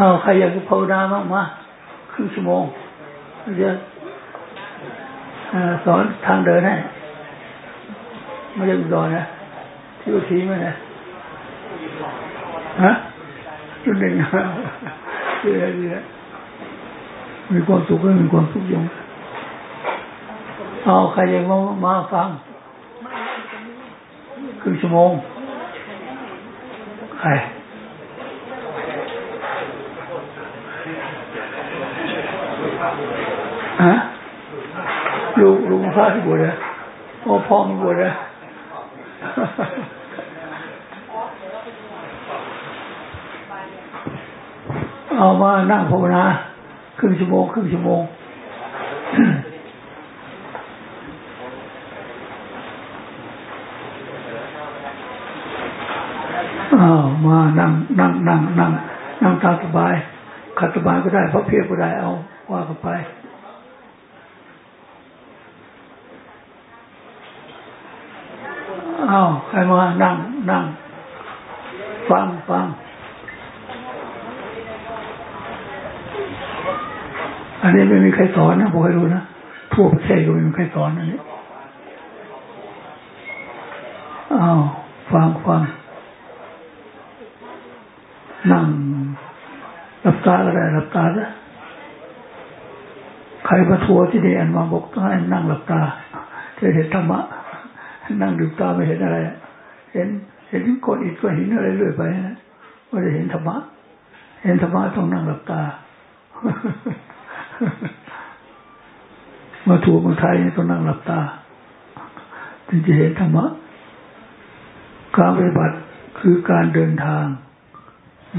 เอาใครอยากจะภาวนาบ้างมาครึ่งชั่วโมงจะสอนทางเดินให้ไม่ใช่อุดรนะที่อุทีมานะฮะจุดหนึ่งเยอะเยอะมีความสุขก็มีความสุขยงเอาใครอยากมามาฟังครึ่งชั่วโมงใคร ฮะลูกลูกพ่อที่บวชนะพ่อพ่อมันบวชนะเอามานั่งภาวนาครึ่งชั่วโมงครึ่งชั่วโมงอ้าวมานั่งนั่งนั่งนั่งนั่งตามสบายขัดสบายก็ได้เพราะเพียบก็ได้เอาว่ากันไป อ้าวใครมานั่งนั่งฟังฟังอันนี้ไม่มีใครสอนนะบอกให้รู้นะทั่วประเทศก็ไม่มีใครสอนอันนี้อ้าวฟังฟังนั่งหลับตาก็ได้หลับตาล้วใครมาทัวร์ที่นี่อันมาบอกให้นั่งหลับตาจะเห็นธรรมะ นั่งดูตาไม่เห็นอะไร เห็น เห็นก้อนอิฐก็เห็นอะไรเรื่อยไปนะว่าจะเห็นธรรมะ เห็นธรรมะต้องนั่งหลับตา มาทัวร์เมืองไทยต้องนั่งหลับตา ถึงจะเห็นธรรมะ การปฏิบัติคือการเดินทาง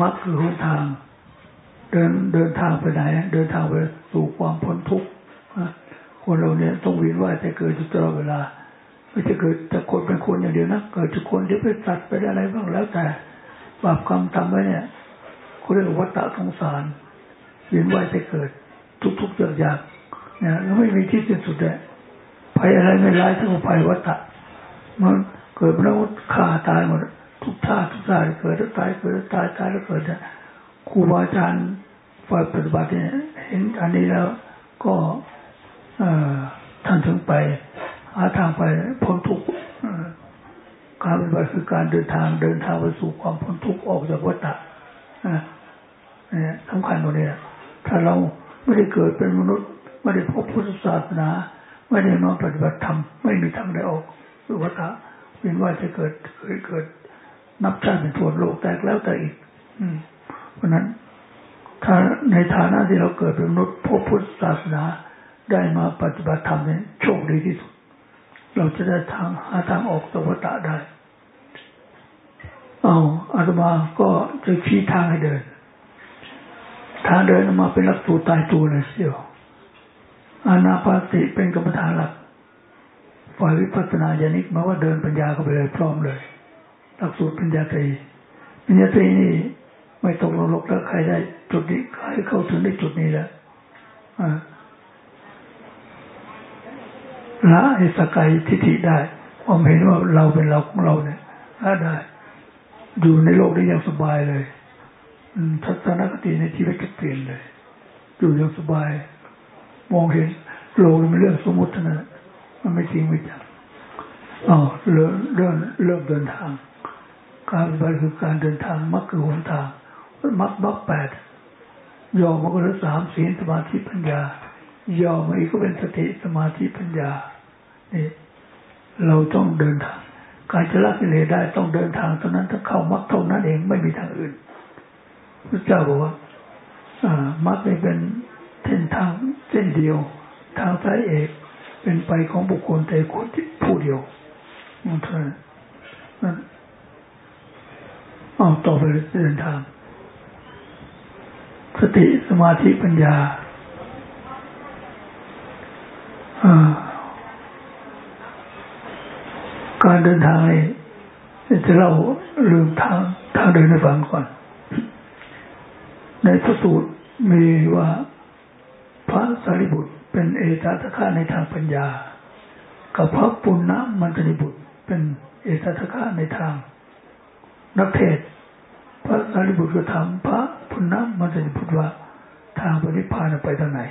มักคือหนทาง เดินเดินทางไปไหน เดินทางไปสู่ความพ้นทุกข์คนเราเนี่ยต้องวินว่าจะเกิดอยู่ตลอดเวลา ไม่จะเกิดแต่คนเป็นคนอย่างเดียวนะเกิดจากคนที่ไปตัดไปอะไรบ้างแล้วแต่บาปกรรมทำไว้เนี่ยเขาเรียกวัฏฏะสงสารเวียนว่ายจะเกิด ทุกๆอย่างอย่างเนี่ยแล้วไม่มีที่สิ้นสุดเลยภัยอะไรไม่ร้ายเท่าภัยวัฏฏะมันเกิดแล้วฆ่าตายหมดทุกชาติทุกชาติเกิดแล้วตายเกิดแล้วตายตายแล้วเกิดเนี่ยครูบาอาจารย์ฝ่ายปฏิบัติเนี่ยเห็นอันนี้แล้วก็เออท่านถึงไป หาทางไปพ้นทุกข์การปฏิบัติคือการเดินทางเดินทางไปสู่ความพ้นทุกข์ออกจากวัฏฏะเนี่สำคัญตรงนี้ถ้าเราไม่ได้เกิดเป็นมนุษย์ ไม่ได้พบพุทธศาสนา ไม่ได้มาปฏิบัติธรรมไม่มีทางได้ออกจากวัฏฏะเวียนว่าจะเกิดเคยเกิด นับชาติเป็นทั่วโลกแตกแล้วแต่อีก อืม เพราะนั้นถ้าในฐานะที่เราเกิดเป็นมนุษย์พบพุทธศาสนาได้มาปฏิบัติธรรมนี่โชคดีที่สุด เราจะได้ทางหาทางออกจากวัฏฏะได้ เอาอาตมาก็จะชี้ทางให้เดิน ทางเดินมาเป็นหลักสูตรตายตัวเลยเสียวอานาปาติเป็นกรรมฐานหลักฝ่ายวิปัสสนาญาณิกมาว่าเดินปัญญาก็ไปเลยพร้อมเลย หลักสูตรปัญญาตรีปัญญาตรีนี่ไม่ตกลงลกแล้วใครได้จุดนี้ใครเข้าถึงได้จุดนี้แล้วอ่า ละไอ้สกายทิฏฐิได้ความเห็นว่าเราเป็นเราของเราเนี่ยละได้ อยู่ในโลกได้อย่างสบายเลยทัศนคติในชีวิตเปลี่ยนเลย อยู่อย่างสบาย มองเห็นโลกมันเรื่องสมมตินะมันไม่จริงไม่จังอ๋อเริ่มเริ่มเริ่มเดินทาง การไปคือการเดินทางมักคือหนทางมักมักแปดยอมมันก็ละสามศีลสมาธิปัญญายอมมันอีกก็เป็นสติสมาธิปัญญา เราต้องเดินทาง การจะละกิเลสได้ต้องเดินทางเท่านั้นถ้าเข้ามรรคเท่านั้นเองไม่มีทางอื่นพระเจ้าบอกว่ามรรคเป็นเส้นทางเส้นเดียว ทางสายเอกเป็นไปของบุคคลแต่คนที่ผู้เดียวนั่นเท่านั้นนั่นเอาต่อไปเดินทาง สติสมาธิปัญญาอ่า การเดินทางนี้จะเล่าเรื่องทางทางเดินให้ฟังก่อน ในพระสูตรมีว่าพระสารีบุตร เป็นเอตตะคะในทางปัญญา กับพระปุณณมันตนิบุตร เป็นเอตตะคะในทาง นักเทศ พระสารีบุตรก็ถามพระพพุณะมันจะพูดว่า ทางปฏิพานไปทางไหน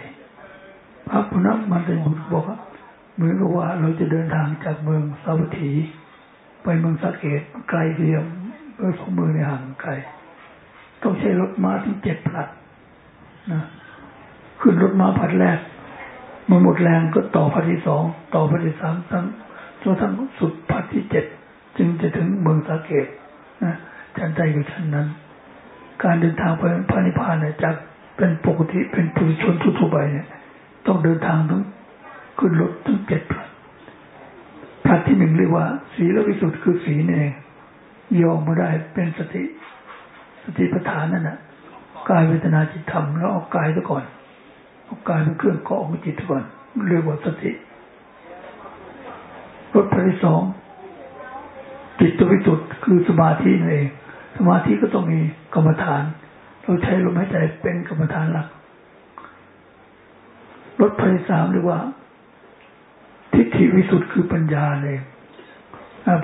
พระพุณะมันจะพูดบอกว่า มือนกับว่าเราจะเดินทางจากเมืองสาวัตถี ไปเมืองสักเกตไกลเดียวเมื่อสองมือในห่างไกล ต้องใช้รถม้าถึงเจ็ดพลัดนะขึ้นรถม้าพัดแรกมันหมดแรงก็ต่อพัดที่สองต่อพัดที่สามทั้งจนทั้งสุดพัดที่เจ็ดจึงจะถึงเมืองสาเกตนะฉันใจอยู่ชั้นนั้น การเดินทางไปพระนิพพานเนี่ยจากเป็นปกติเป็นปุถุชนทั่วไปเนี่ย ต้องเดินทางทั้ง ขึ้นรถทั้งเจ็ดพลัดพลัดที่หนึ่งเรียกว่า สีละวิสุทธิ์คือสีนี่เองยอมมาได้เป็นสติ สติปัฏฐานนั่นแหะกายเวทนาจิตธรรมแล้วเอากายซะก่อนเอากายเป็นเครื่องเกาะของจิตก่อนเรียกว่าสติรถพที่สองจิตวิสุทธิ์คือสมาธินั่นเอง สมาธิก็ต้องมีกรรมฐาน เราใช้ลมหายใจเป็นกรรมฐานหลักรถพที่สามเรียกว่า ทิฏฐิวิสุทธิ์คือปัญญาเลย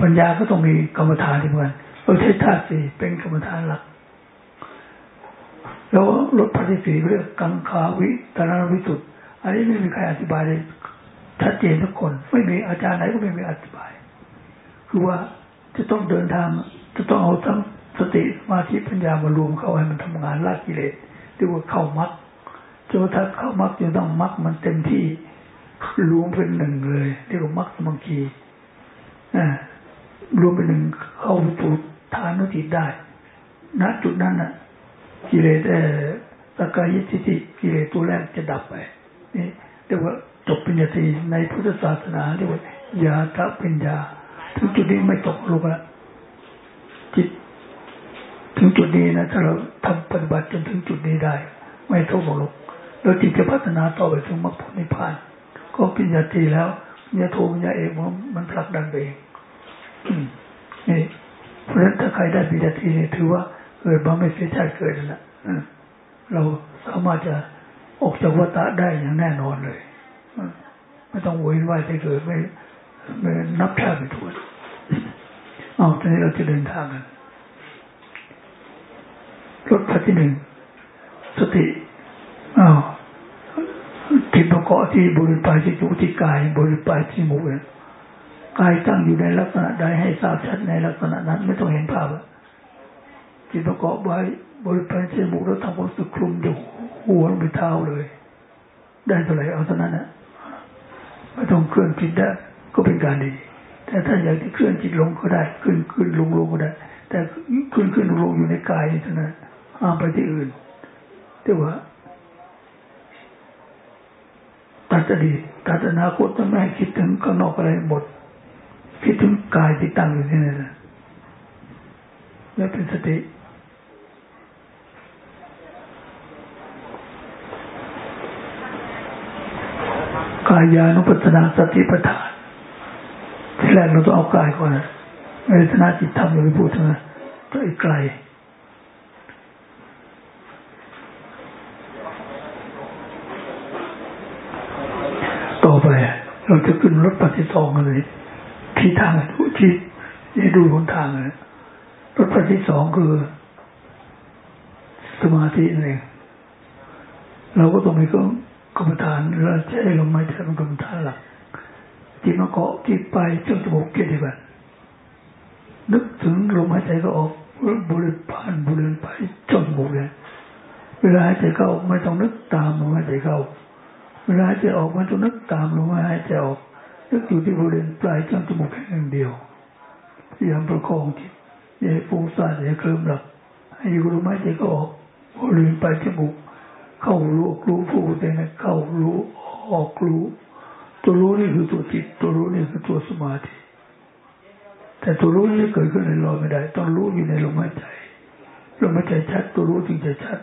ปัญญาก็ต้องมีกรรมฐานเหมือนเราใช้ธาตุสี่เป็นกรรมฐานหลัก แล้วรถพที่สี่เรียกกังขาวิตารวิสุทธิ์อันนี้ไม่มีใครอธิบายเลยชัดเจนทุกคน ไม่มีอาจารย์ไหนก็ไม่มีอธิบาย คือว่าจะต้องเดินทาง จะต้องเอาทั้งสติสมาธิปัญญามารวมเข้าให้มันทำงานละกิเลสเรียกว่าเข้ามัดจนถ้าเข้ามัดจะต้องมัดมันเต็มที่ รวมเป็นหนึ่งเลยเรียกว่ามัดสมังคีรวมเป็นหนึ่งเข้าปสู่ฐานุจิได้ณจุดนั้นน่ะกิเลสเอ่อตะกายทิฏฐิกิเลสตัวแรกจะดับไปนี่เรียกว่าจบปัญญาตรีในพุทธศาสนาเรียกว่ายาตะปัญญา ถึงจุดนี้ไม่ตกลงละจิต ถึงจุดนี้นะถ้าเราทำปฏิบัติจนถึงจุดนี้ได้ ไม่ตกลงแล้วจิตจะพัฒนาต่อไปถึงมรรคผลนิพพาน ก็ปัญญาตรีแล้วปัญญาโทปัญญาเอกมันผลักดันไปเองนี่เพราะฉะนั้นถ้าใครได้ปัญญาตรีเนี่ยถือว่าเกิดมาไม่เสียชาติเกิดแล้วเราสามารถจะออกจากวัฏได้อย่างแน่นอนเลยไม่ต้องโวยไหวใจเกิดไม่ไม่นับชาติไปทวนเอาตอนนี้เราจะเดินทางกันรถพัที่หนึ่งสติอ้าว ทิประกอบที่บริปายที่จุที่กาย บริปายที่มูเนี่ยกายตั้งอยู่ในลักษณะใดให้ทราบชัดในลักษณะนั้นไม่ต้องเห็นภาพจิตประกอบไว้บริปายที่มูแล้วทำความสึกคลุมอยู่หัวลงไปเท้าเลย ได้เท่าไหร่เอาเท่านั้นนะไม่ต้องเคลื่อนจิตได้ก็เป็นการดี แต่ถ้าอยากที่เคลื่อนจิตลงก็ได้ ขึ้นขึ้นลงลงก็ได้ แต่ขึ้นขึ้นลงลงอยู่ในกายเท่านั้นห้ามไปที่อื่นแต่ว่า ตัดอดีตตัดอนาคตไม่ให้คิดถึงข้างนอกอะไรหมด คิดถึงกายที่ตั้งอยู่ที่นั่นแล้วเป็นสติกายานุปัสนาสติปัฏฐานที่แรกเราต้องเอากายก่อนนะเวทนาจิตธรรมอย่าไปพูดถึงนะต้องอีกไกลต่อไป เราจะขึ้นรถปฏิสองเลยที่ทางทุที่จะดูหนทางเลยรถปฏิสองคือ สมาธินั่นเองเราก็ต้องมีก็กรรมฐานเราใช้ลมหายใจเป็นกรรมฐานหลักจิตมาเกาะจิตไปจนจมูกเกิดดีแบบนึกถึงลมหายใจก็ออกบริพานบริเวณไปจนจมูกเลยเวลาหายใจเข้าไม่ต้องนึกตามลมหายใจเข้า วลาหายใจออกม่ต้องนึกตามลงมาหายใจออกนึกอยู่ที่บริเวณปลายจนจมูกแค่งเดียวพยายามประคองจิตอย่าให้ฟุ้งซ่านอย่าเคลิ้มหลับให้อยู่ลมหายใจก็ออกบริเวณปลายจมูกเข้ารู้รู้ผู้แต่นะเข้ารู้ออกรู้ตัวรู้นี่คือตัวจิต ตัวรู้นี่คือตัวสมาธิแต่ตัวรู้นี่เกิดขึ้นในลอยไม่ได้ ต้องรู้อยู่ในลมหายใจลมหายใจชัด ตัวรู้จึงจะชัด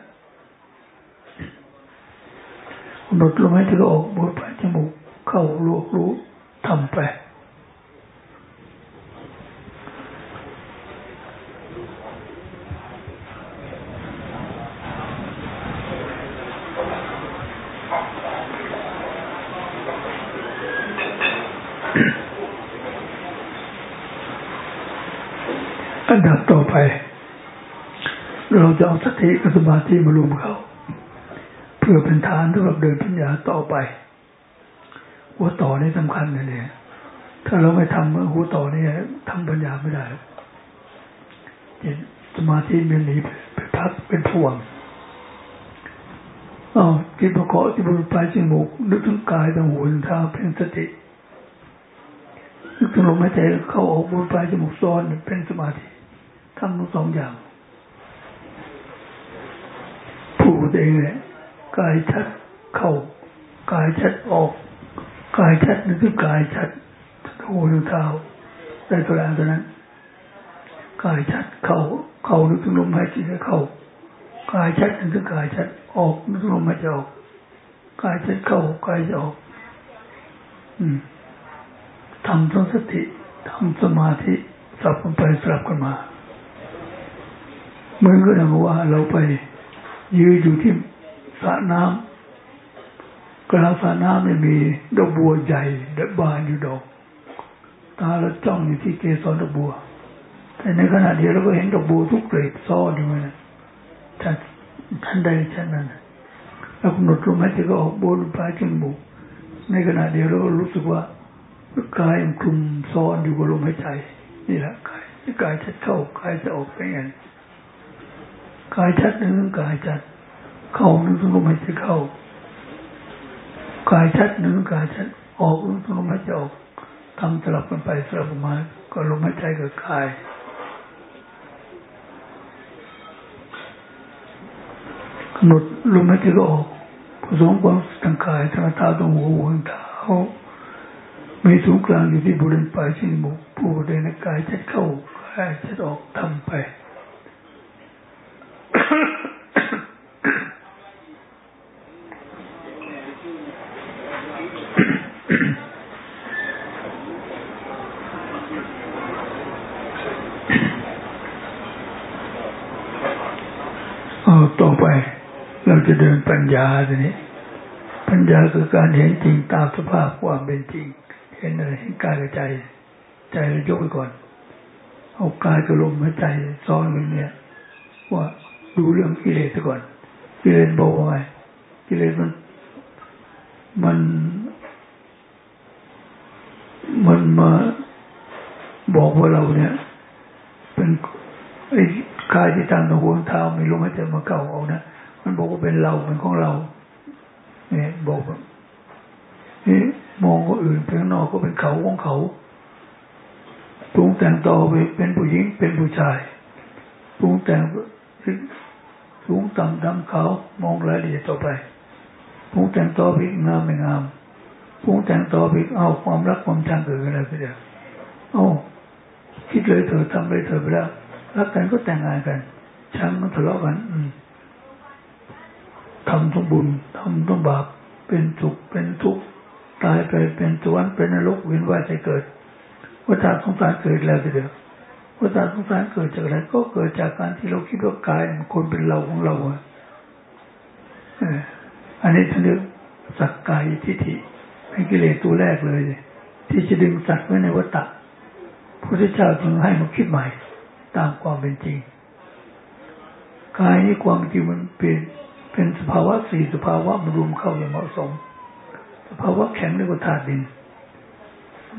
กำหนดลมหายใจก็ออกบนปลายจมูกเข้ารู้รู้ทำไปอันดับต่อไป เราจะเอาสติกับสมาธิมารวมเขา พื่อเป็นฐานสำหรับเดินปัญญาต่อไป หัวต่อนี่สำคัญเลยเนี่ย ถ้าเราไม่ทำหัวต่อนี่ทำปัญญาไม่ได้สมาธิมันหนีไปพักเป็นพวงอ๋อจิตประกอบที่บริปลายจมูกนึกถึงกายถึงหูถึงเท้าเป็นสตินึกถึงลมหายใจเข้าออกบนปลายจมูกซ้อนเป็นสมาธิทำทั้งสองอย่างพูดเองเลย กายชัดเข้ากายชัดออก กายชัดนึกถึงกายชัดหูถึงเท้าได้ตัวแรงตัวนั้นกายชัดเข้าเข้านึกถึงลมหายใจเข้ากายชัดนึกถึงกายชัดออกนึกถึงลมหายใจออกกายชัดเข้ากายจะออก อืมทำทั้งสติทำสมาธิสลับกันไปสลับกันมาเหมือนกับว่าเราไปยืนอยู่ที่ สระน้ำกลางสระน้ำเนี่ยมีดอกบัวใหญ่ดอกบานอยู่ดอก ตาเราจ้องอยู่ที่เกสรดอกบัว แต่ในขณะเดียวเราก็เห็นดอกบัวทุกเกล็ดซ่อนอยู่นะท่านท่านใดท่านนั้นเรากำหนดลมหายใจก็ออกบนปลายจมูกในขณะเดียวเราก็รู้สึกว่ากายคลุมซ้อนอยู่กับลมหายใจ นี่แหละกายกายชัดเข้ากายจะออกไปอย่างกายชัดหนึงกายชัด เข้านึงลมหายใจเข้ากายชัดหนึ่งกายชัดออกนึงลมหายใจออกทำสลับกันไปสลับกันมาก็ลมหายใจกับกายกำหนดลมหายใจก็ออกผสมความทางกายทางตาตรงหูทางเท้ามีสูงกลางอยู่ที่บริเวณปลายจมูกผู้เดินกายจะเข้ากายจะออกทำไปต่อไป เรา จะเดินปัญญาทีนี้ ปัญญาคือการเห็นจริงตามสภาพความเป็นจริง เห็นอะไรเห็นกายกับใจ ใจเรายกไปก่อน เอากายกับลมหายใจซ้อนกันเนี่ย ว่าดูเรื่องกิเลสก่อนกิเลสบอกว่าไงกิเลสมัน มัน มันมาบอกว่าเราเนี่ย เป็นไอ้กายที่ตั้งตรงหัวเท้าไม่ลมหายใจมาเก่าเอานะ มันบอกว่าเป็นเราเป็นของเราเนี่ยบอกว่านี่มองคนอื่นภายนอกก็เป็นเขาของเขาปรุงแต่งต่อไปเป็นผู้หญิงเป็นผู้ชายปรุงแต่งสูงต่ำดำขาวมองรายละเอียดต่อไปปรุงแต่งต่อไปงามไม่งามปรุงแต่งต่อไปเอาความรักความชังเกิดอะไรไปเดียวโอ้คิดเลยเธอทำเลยเธอไปแล้วรักกันก็แต่งงานกันชังมันทะเลาะกัน อืม ทำต้องบุญทำต้องบาปเป็นสุขเป็นทุกข์ตายไปเป็นสวรรค์เป็นนรกเวียนว่ายใจเกิดวัฏสงสารเกิดแล้วทีเดียววัฏสงสารเกิดจากอะไรก็เกิดจากการที่เราคิดว่ากายมันคนเป็นเราของเราอะอันนี้ท่านเรียกสักกายทิฏฐิเป็นกิเลสตัวแรกเลย ที่จะดึงสัตว์ไว้ในวัฏฏะพระพุทธเจ้าจึงให้มาคิดใหม่ ตามความเป็นจริงกายนี้ความจริงมันเป็น เป็นสภาวะสี่สภาวะมารวมเข้าอย่างเหมาะสม สภาวะแข็งเรียกว่าธาตุดิน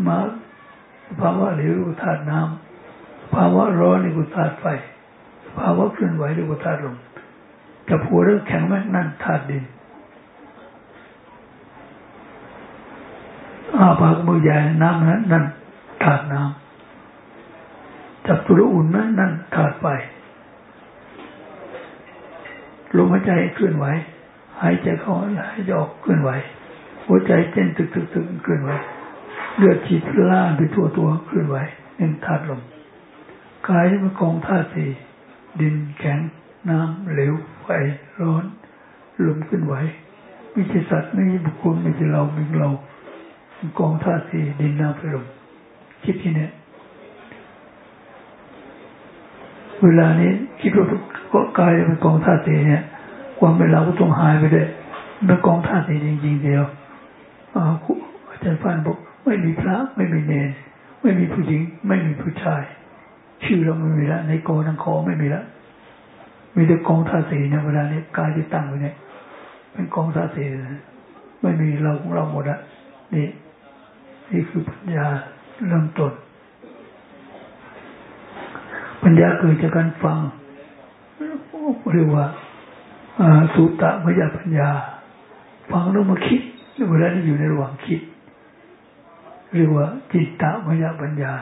มาสภาวะเหลวเรียกว่าธาตุน้ำสภาวะร้อนเรียกว่าธาตุไฟ สภาวะเคลื่อนไหวเรียกว่าธาตุลมจะผัวเรื่องแข็งไหมนั่นธาตุดินอาปากมือใหญ่น้ำนั้นนั่นธาตุน้ำจับตัวอุ่นไหมนั่นธาตุไฟ ลมหายใจเคลื่อนไหวหายใจเข้าหายใจออกเคลื่อนไหว หัวใจเต้นตึกตึกตึกเคลื่อนไหวเลือดฉีดล่างไปทั่วตัวเคลื่อนไหวเป็นธาตุลมกายมันกองธาตุสี่ดินแข็ง น้ำเหลวไฟร้อนลมเคลื่อนไหวไม่ใช่สัตว์ไม่ใช่บุคคลไม่ใช่เราไม่ใช่เรากองธาตุสี่ดินน้ำไฟลมคิดที่นี้ เวลานี้คิดว่าก็กายเป็นกองธาตุสีเนี่ย ความเป็นเราก็ต้องหายไปด้เป็นกองธาตุสีจริง ๆ เดียวอาจารย์ฟันบอกไม่มีพระไม่มีเนรไม่มีผู้หญิง ไม่มีผู้ชาย ชื่อเราไม่มีละในกอนังคอไม่มีละมีแต่กองธาตุสีเนี่ยเวลานี้กายที่ตั้งไว้เนี่ยเป็นกองธาตุสีไม่มีเราของเราหมดอะนี่นี่คือปัญญาเริ่มต้น ปัญญาเกิดจากการฟังเรียกว่าสุตตะมยปัญญา ฟังแล้วมาคิดเวลาที่อยู่ในระหว่างคิด เรียกว่าจิตตะมยปัญญา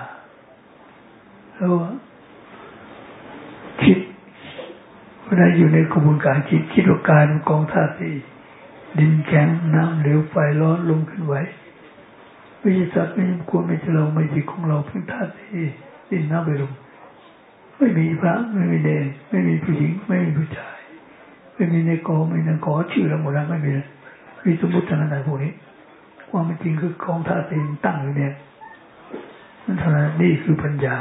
แล้วคิดเวลาอยู่ในกระบวนการคิดคิดว่าการกองธาตุสี่ดินแข็งน้ำเหลวไฟร้อนลมขึ้นไหวไม่ใช่สัตว์ไม่ใช่ควรไม่ใช่เราไม่ใช่ของเราเพียงธาตุสี่ดินน้ำไปลม ไม่มีพระ ไม่มีเดชไม่มีผู้หญิง ไม่มีผู้ชาย ไม่มีในกอไม่มีในกอชื่อเราหมดแล้วไม่มีมีสมมติทางไหนพวกนี้ ความจริงคือกองธาตุสี่ตั้งอยู่เนี่ยนั่นเท่านั้นนี่คือปัญญา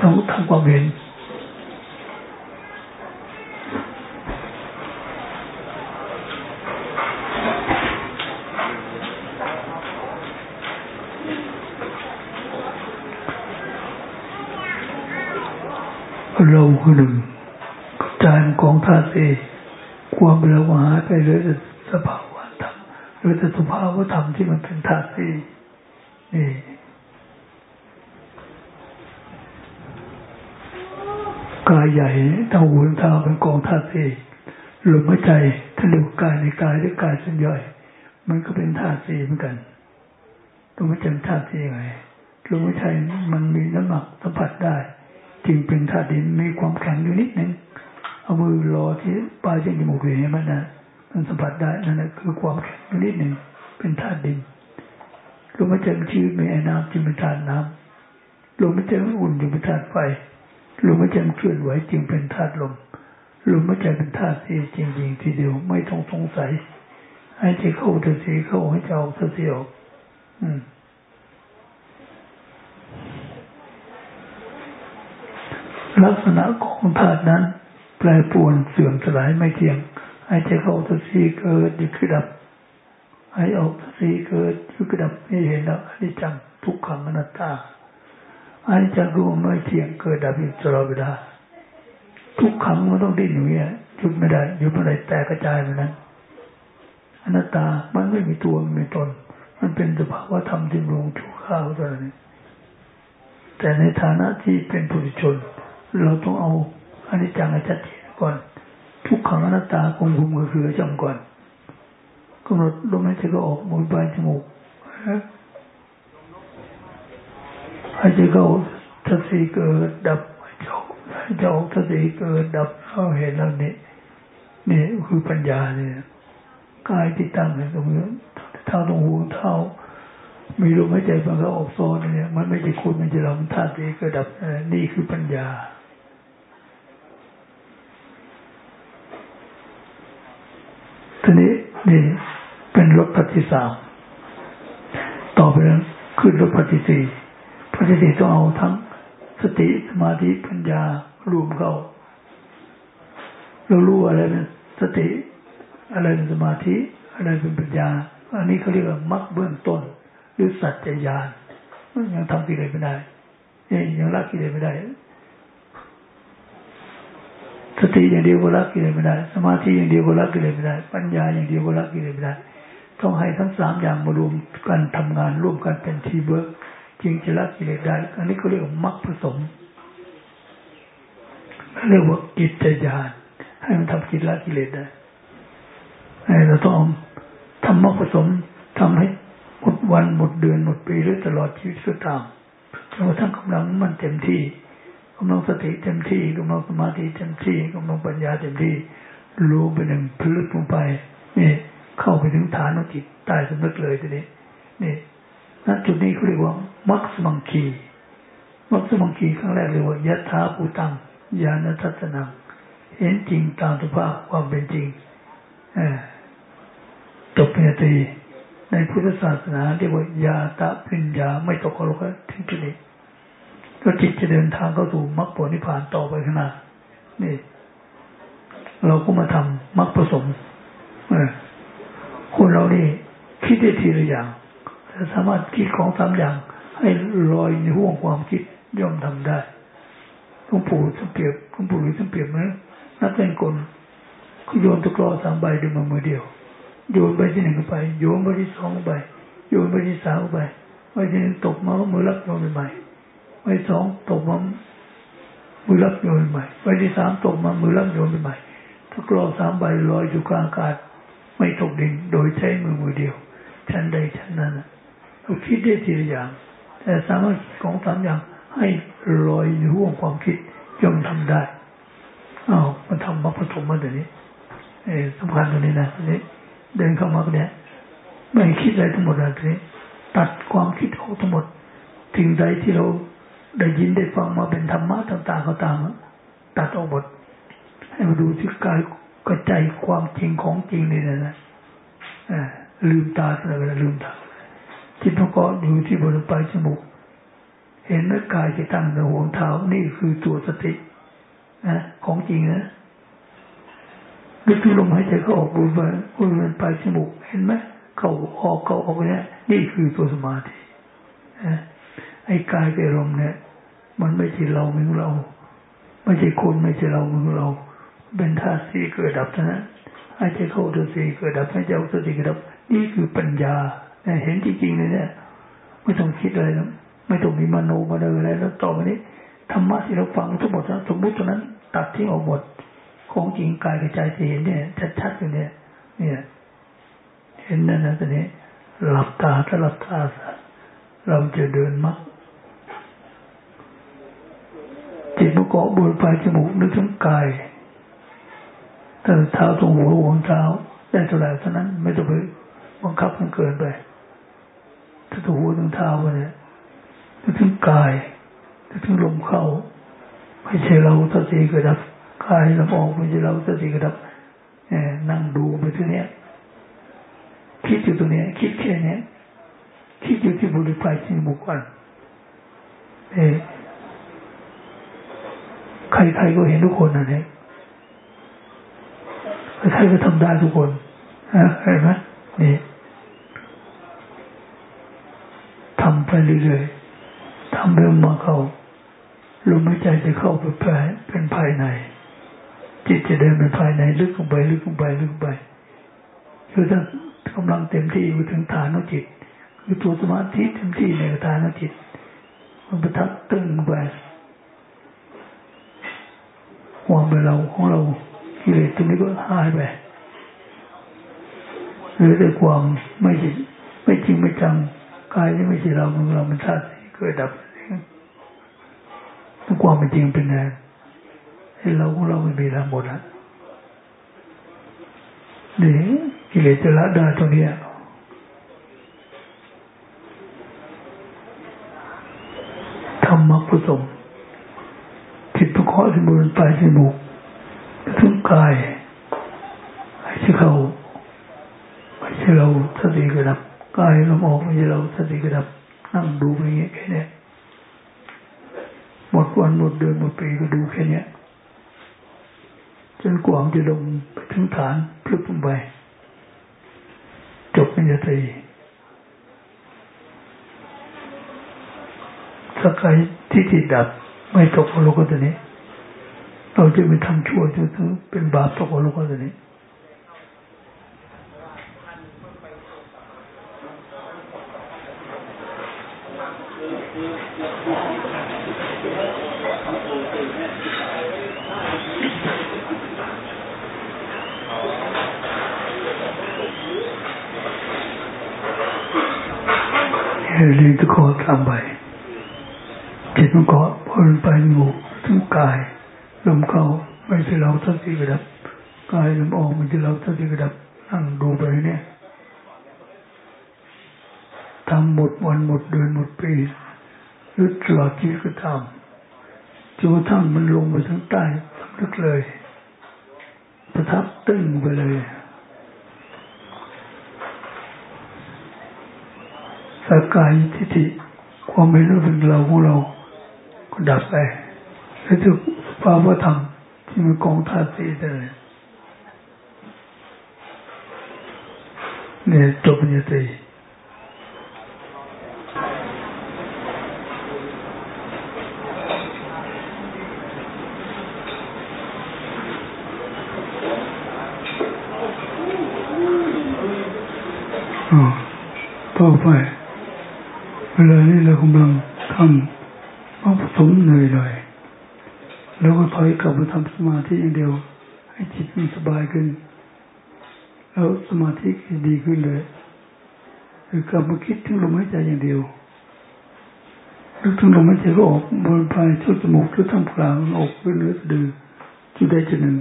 ต้องทำความเห็น เราคือหนึ่งใจมันของธาตุสี่ความเราหายไปเลยแต่สภาวะธรรมหรือแต่สภาวะธรรมที่มันเป็นธาตุสี่นี่กายใหญ่เท่าหูเท่าเป็นกองธาตุสี่ลมหายใจถ้าเรียกกายในกายหรือกายส่วนย่อย มันก็เป็นธาตุสี่เหมือนกันลมหายใจธาตุสี่ไงลมหายใจมันมีน้ำหนักสัมผัสได้ จึงเป็นธาตุดินมีความแข็งอยู่นิดหนึ่งเอามือรอที่ปลายจมูกเห็นมันนะมันสัมผัสได้นั่นแหละคือความแข็งอยู่นิดหนึ่งเป็นธาตุดินลมหายใจมันชีวิตมีไอ้น้ำจึงเป็นธาตุน้ำลมหายใจมันอุ่นจึงเป็นธาตุไฟลมหายใจมันเคลื่อนไหวจึงเป็นธาตุลมลมหายใจเป็นธาตุเสีจริงๆ ทีเดียวไม่ต้องสงสัยให้ใจเข้าธาตุสียเข้าให้ใจออกธาตุสียออกอืม ลักษณะของธาตุนั้น แปรปวนเสื่อมสลายไม่เที่ยงให้ใจเข้าทัศีเกิดอยู่คือดับให้ออกทัศีเกิดอยู่คือดับไม่เห็นแล้วอนิจจังทุกขังอนัตตาอนิจจังคือไม่เที่ยงเกิดดับอยู่ตลอดเวลาทุกขังมันต้องดิ้นอยู่เนี่ยหยุดไม่ได้หยุดไม่ได้แตกกระจายมือนนั้นอนัตตามันไม่มีตัวไม่มีตน มันเป็นสภาวะธรรมที่ลงชั่วข้าวเท่านั้นแต่ในฐานะที่เป็นผู้ชน เราต้องเอาอนิจจังให้ชัดเจนก่อน ทุกขังอนัตตาคงคุมก็คือจำก่อนกำหนดลมหายใจก็ออกมือปลายจมูกหายใจเข้าทัศสีเกิดดับหายใจออกหายใจออกทัศสีเกิดดับเราเห็นแล้วนี่นี่คือปัญญาเนี่ยกายที่ตั้งในตรงนี้เท้าตรงหูเท้ามีลมหายใจมันก็ออกโซนเนี่ยมันไม่ใช่คุณมันจะเรามันธาตุเกิดดับนี่คือปัญญาที นี่เป็นรถปฏิสามต่อไปนั้นขึ้นรถปฏิสี่ปฏิสี่ต้องเอาทั้งสติสมาธิปัญญารวมเข้าเรารู้อะไรเป็นสติ อะไรเป็นสมาธิ อะไรเป็นปัญญา อันนี้เขาเรียกว่ามรรคเบื้องต้น หรือสัจจญาณยังทำกิเลสไม่ได้ยังละกิเลสไม่ได้ สติอย่างเดียวก็ละกิเลสไม่ได้ สมาธิอย่างเดียวก็ละกิเลสไม่ได้ ปัญญาอย่างเดียวก็ละกิเลสไม่ได้ ต้องให้ทั้งสามอย่างมารวมกันทำงานร่วมกันเป็นทีเบิร์กจึงจะละกิเลสได้ อันนี้เขาเรียกว่ามรรคผสม เรียกว่ากิจญาณให้มันทำกิจละกิเลสได้เราต้องทำมรรคผสมทำให้หมดวันหมดเดือนหมดปีหรือตลอดชีวิตก็ตามจนกระทั่งกำลังมันเต็มที่ กำลังสติเต็มที่กำลังสมาธิเต็มที่กำลังปัญญาเต็มที่ รู้ไปหนึ่งพลึกลงไป นี่ เข้าไปถึงฐานของจิตใต้สำนึกเลยทีนี้ นี่ณจุดนี้เขาเรียกว่ามัคสมังคีมัคสมังคีครั้งแรกเรียกว่ายะถาภูตังญาณทัศนังเห็นจริงตามสภาพความเป็นจริงจบปริญญาตรีในพุทธศาสนาเรียกว่ายาตะปริญญาไม่ตกโลกถึงจุดนี้ ก็จิตจะเดินทางเข้าสู่มรรคผลนิพพานต่อไปข้างหน้านี่ เราก็มาทำมรรคผสมเออคนเรานี่คิดได้ทีละอย่างแต่สามารถคิดของสามอย่าง ให้ลอยในห่วงความคิดย่อมทำได้หลวงปู่สังเกตหลวงปู่หรือสังเกตไหมนักเล่นกลโยนตะกร้อสามใบด้วยมือเดียว โยนไปที่หนึ่งไป โยนไปที่สองไป โยนไปที่สามไปไปที่หนึ่งตกมามือรับโยนไปใหม่ ไปสองตกมามือรับโยนใหม่ไปที่สามตกมามือรับโยนไปใหม่ตะกร้อสามใบลอยอยู่กลางอากาศไม่ตกดินโดยใช้มือมือเดียวชั้นใดชั้นนั้นเราคิดได้ทีละอย่าง แต่สามารถของสามอย่าง ให้ลอยอยู่ห่วงความคิดย่อมทำได้อ้าวมันทำมาผสมมาเดี๋ยวนี้เอสำคัญตรงนี้นะตรงนี้ เดินเข้ามาเนี่ยไม่คิดอะไรทั้งหมดเลยทีนี้ตัดความคิดออกทั้งหมดถึงใดที่เรา ได้ยินได้ฟังมาเป็นธรรมะต่างๆก็ตามตัดออกหมดให้มาดูที่กายกระใจความจริงของจริงนี่นะนะลืมตาเลยลืมตาจิตมันก็อยู่ที่บริปลายจมูก เห็นว่ากายจะตั้งในหัวเท้านี่คือตัวสตินะของจริงนะนึกถึงลมหายใจเข้าออกบริเวณบริเวณปลายจมูก เห็นไหมเข้าออกเข้าออกเนี่ยนี่คือตัวสมาธินะ ไอ้กายกับลมเนี่ย มันไม่ใช่เราไม่ใช่เรา ไม่ใช่คนไม่ใช่เราไม่ใช่เรา เป็นธาตุสี่เกิดดับเท่านั้นหายใจเข้าตัวสี่เกิดดับหายใจออกตัวสี่เกิดดับ นี่คือปัญญาเห็นจริงๆเลยเนี่ย ไม่ต้องคิดอะไรแล้วไม่ต้องมีมโนมาเลยอะไรแล้วต่อไปนี้ธรรมะที่เราฟังทั้งหมดสมมุติตรงนั้น ตัดทิ้งออกหมดของจริงกายกระจายที่เห็นเนี่ยชัดๆอยู่เนี่ยเนี่ย เห็นนั่นนะตอนนี้หลับตาถ้าหลับตาเราจะเดินมักจิต มันเกาะบนปลายจมูกนึกถึงกายแต่เท้าตรงหัวหัวเท้าได้เท่าไหร่เท่านั้น ไม่ต้องไปบังคับมันเกินไปถ้าตัวหัวถึงเท้าเนี่ยนึกถึงกายนึกถึงลมเข้าไม่ใช่เราสติกระดับกายลมออกไม่ใช่เราสติกระดับนั่งดูไปที่เนี้ยคิดอยู่ตรงนี้ย คิดแค่เนี้ยคิดอยู่ที่บริภายที่บุคคลเอ ใครๆก็เห็นทุกคนนะเนี่ยใครก็ทำได้ทุกคนเห็นไหมนี่ทำไปเรื่อยๆทำเริ่มมาเข้าลมหายใจจะเข้าไปภายเป็นภายใน จิตจะเดินไปภายในลึกลงไปลึกลงไปลึกลงไปคือถ้ากำลังเต็มที่อยู่ถึงฐานของจิต คือตัวสมาธิเต็มที่ในฐานของจิต มันประทับตึงไป ความเป็นเราของเรากิเลสตรงนี้ก็หายไปหรือด้วยความไม่จริงไม่จริงไม่จังกายนี่ไม่ใช่เราของเรามันธาตุเกิดดับทุกความเป็นจริงเป็นไงให้เราของเราไม่มีทั้งหมดนะนี่กิเลสจะละได้ตรงนี้ธรรมะผสม ระกอบที่บนปลายจมูกถึงกายให้ที่เขาไม่ใช่เราสติกระดับกายลมออกใช่เราสติกระดับนั่งดูไปอย่างเงี้ยแค่นี้หมดวันหมดเดือนหมดปีก็ดูแค่นี้จนกว่าจะลงไปถึงฐานพลึบลงไปจบปัญญาตรีสกายที่ติดดับไม่ตกโลกตัวนี้ เราจะไปทำชั่วจนถึงเป็นบาปตกโลกตัวนี้เรียนตะขอทำไปจิตมันกาะพลไปหมู่ถึงกาย ลมเข้าไม่ใช่เราสักทีกระดับกายลมออกไม่ใช่เราสักทีกระดับนั่งดูไปเนี่ยทำหมดวันหมดเดือนหมดปีหรือตลอดชีวิตก็ทำจนกระทั่งมันลงไปถึงใต้สำนึกเลย ประทับตึ้งไปเลยสกายทิฏฐิความไม่รู้เป็นเราของเราก็ดับไปแล้วถึงภาวะธรรมที่มันก 法不堂，你们供他自己的人，你做不你自己。à, ờ, tôi phải. Lời là không bằng thầm móc sống nơi đời แล้วก็ถอยกลับมาทำสมาธิอย่างเดียว ให้จิตมันสบายขึ้น แล้วสมาธิดีขึ้นเลยคือกลับมาคิดถึงลมหายใจอย่างเดียวนึกถึงลมหายใจก็ออกบนปลายชุดจมูกชุดทั้งกลางออกเป็นเนื้อดือจุดใดจุดหนึ่ง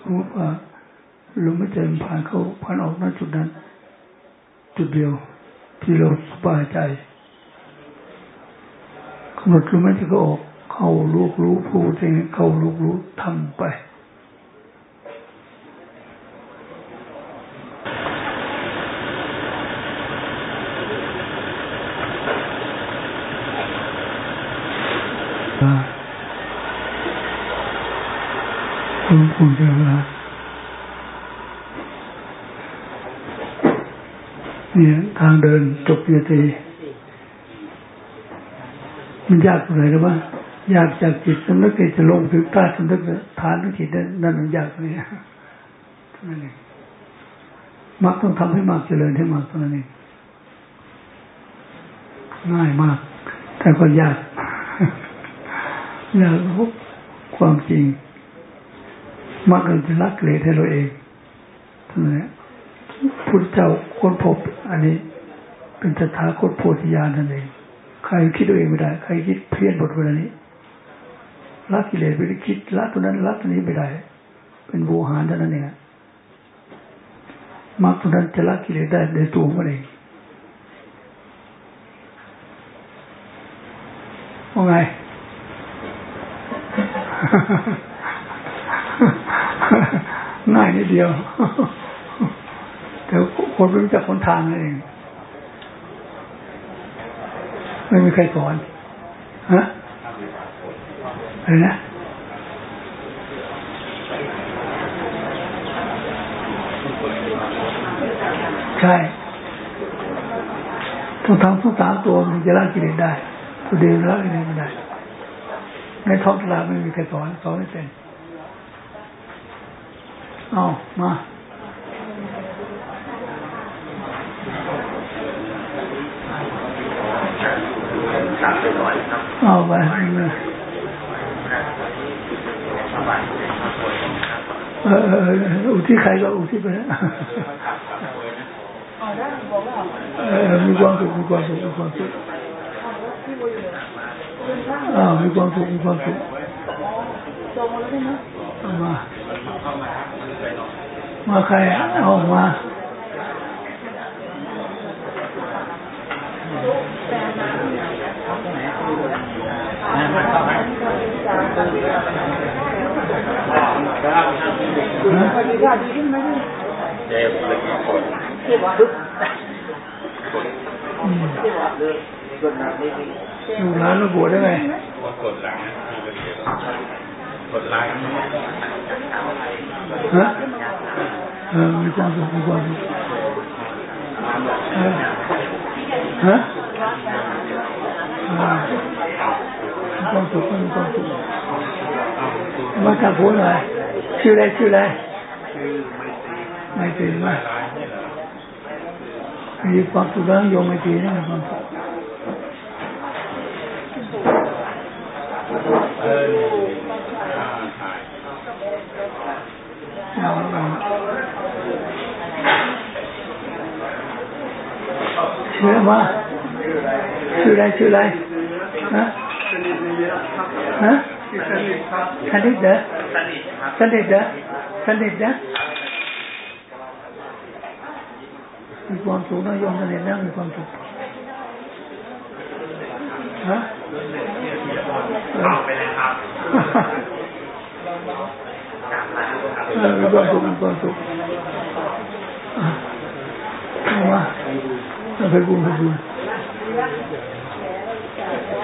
สมมติว่าลมหายใจมันผ่านเข้าผ่านออกนั่นจุดนั้น จุดเดียว ที่เราสบายใจกำหนดลมหายใจก็ออก เข้าลูกรู้พูดเองเข้าลูกรู้ทำไปคุณพูดเวลาเนี่ยทางเดินจบยตีมันยากตรงไหนหรือว่า ยากจากจิตสำนึกจะลงถึงใต้สำนึกฐานของจิตนั่นมันยากเลยนั่นเองมักต้องทำให้มากเจริญให้มากเท่านั้นเองง่ายมาก แต่ก็ยากยากพบความจริง มักเราจะรักเลยให้เราเองเท่านั้นพุทธเจ้าค้นพบ อันนี้ เป็นสถาคตโพธิญาณนั่นเอง ใครคิดตัวเองไม่ได้ ใครคิดเพี้ยนบทเวลานี้ ละกิเลสไปคิดละตัวนั้นละตัวนี้ไม่ได้ เป็นโวหารเท่านั้นเองมรรคตัวนั้นจะละกิเลสได้ในตัวมันเองว่าไงง่ายนิดเดียว แต่คนไม่รู้จักคนทางนั่นเอง ไม่มีใครสอน ฮะ นะใช่ต้องทำทุกสามตัวมันจะละกิเลสได้ตัวเดียวละกิเลสไม่ได้ในท้องตลาดไม่มีใครสอนสอนไม่เป็นเอามาตักไปห้อยครับเอาไปเออเอออุทิศใครก็อุทิศไปนะเออมีความสุขมีความสุขมีความสุขอ้ามีความสุขมีความสุขมามาใครอะดีขึ้นไหมานเราบวชได้ไงกดหลังกดไลน์ฮะเออมีควา สุขมีความสุขฮะมีความสุขมีความสุขมาจากหัวหน่อย ชื่ออะไรชื่ออะไรไม่ตรีไม่ตรีมีความสุขแล้วโยมไม่ตรีนะมีความสุขชื่อว่าชื่ออะไรชื่ออะไรฮะฮะสนิทเด้อ สนิทเด้อสนิทเด้อมีความสุขนะโยมสนิทนะมีความสุขฮะไปเลยครับมีความสุขมีความสุขเอามาไปบุญไปบุญ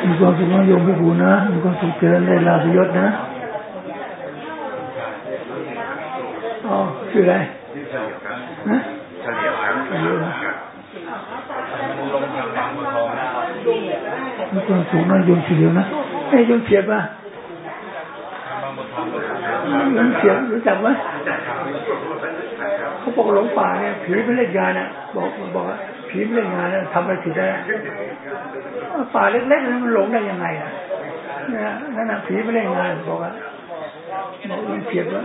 มีความสุขนะโยมไปบุญนะมีความสุขเจริญได้ลาภยศนะอ๋อ ชื่ออะไรนะเฉลียวครับเฉลียวมีความสุขนะยมเฉลียวนะไอ้ยมเฉียบป่ะยมเฉียบรู้จักไหมเขาบอกหลงป่าเนี่ยผีไม่เล่นงานน่ะบอกบอกว่าผีไม่เล่นงานน่ะทำอะไรผิดได้ป่าเล็กๆนั้นมันหลงได้ยังไงอะนั่นน่ะผีไม่เล่นงานบอกว่าบอกมันเขียนว่า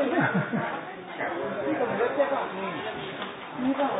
你干吗？